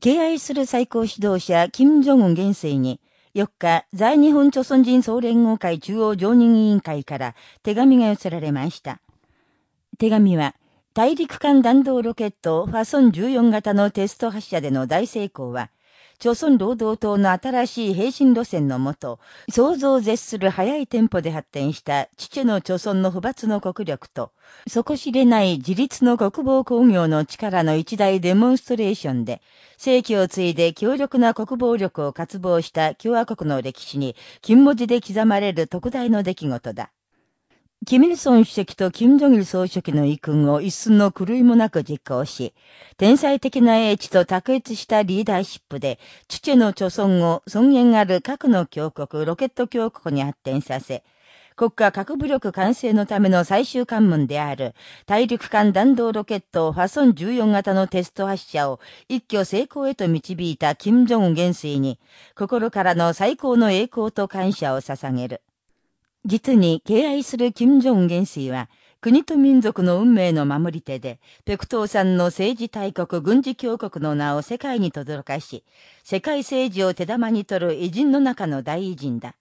敬愛する最高指導者、金正恩元帥に、4日、在日本朝鮮人総連合会中央常任委員会から手紙が寄せられました。手紙は、大陸間弾道ロケットファソン14型のテスト発射での大成功は、朝鮮労働党の新しい平身路線のもと、想像を絶する速いテンポで発展した父の朝鮮の不罰の国力と、底知れない自立の国防工業の力の一大デモンストレーションで、世紀を継いで強力な国防力を渇望した共和国の歴史に、金文字で刻まれる特大の出来事だ。キミルソン主席とキム・ジョギル総書記の意訓を一寸の狂いもなく実行し、天才的な英知と卓越したリーダーシップで、父の貯村を尊厳ある核の強国、ロケット強国に発展させ、国家核武力完成のための最終関門である、大陸間弾道ロケットファソン14型のテスト発射を一挙成功へと導いた金正恩元帥に、心からの最高の栄光と感謝を捧げる。実に敬愛する金正恩元帥は、国と民族の運命の守り手で、北東山の政治大国軍事強国の名を世界に轟かし、世界政治を手玉に取る偉人の中の大偉人だ。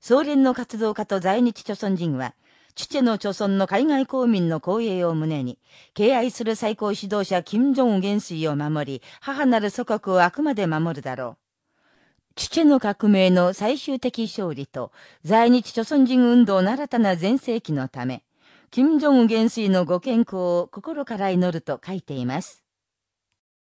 総連の活動家と在日朝鮮人は、父の朝鮮の海外公民の光栄を胸に、敬愛する最高指導者金正恩元帥を守り、母なる祖国をあくまで守るだろう。父の革命の最終的勝利と、在日朝鮮人運動の新たな全盛期のため、金正恩元帥のご健康を心から祈ると書いています。